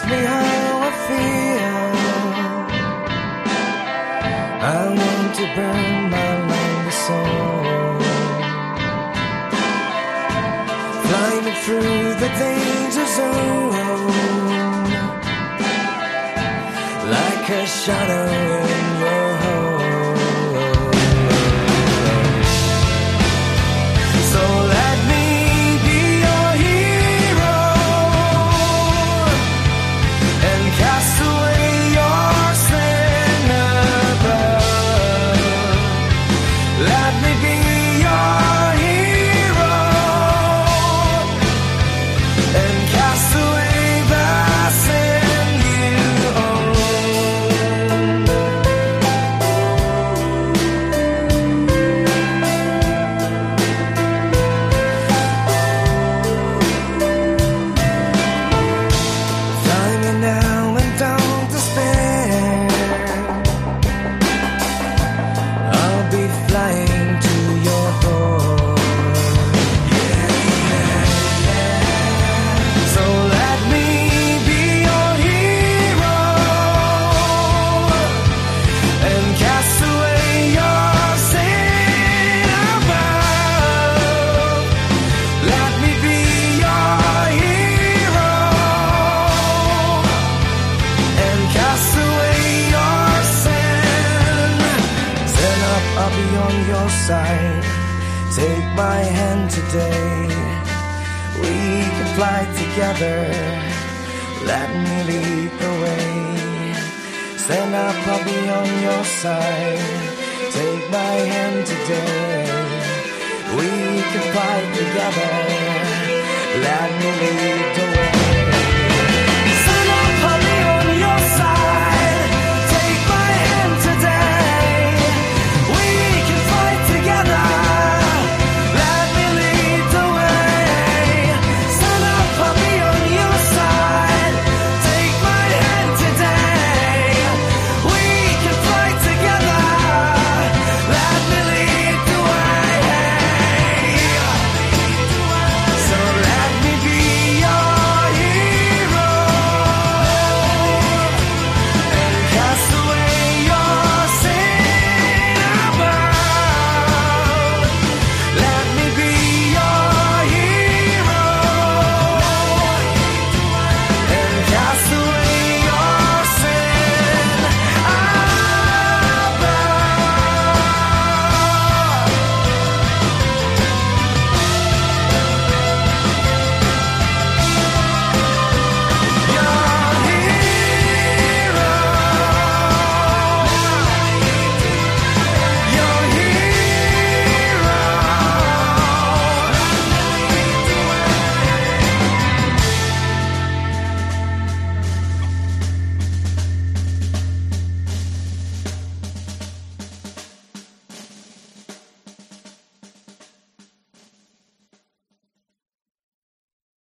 ask me how I feel, I want to burn my lonely soul. Fly through the danger zone, like a shadow. Your side. Take my hand today. We can fly together. Let me lead the way. Stand up, I'll be on your side. Take my hand today. We can fly together. Let me lead.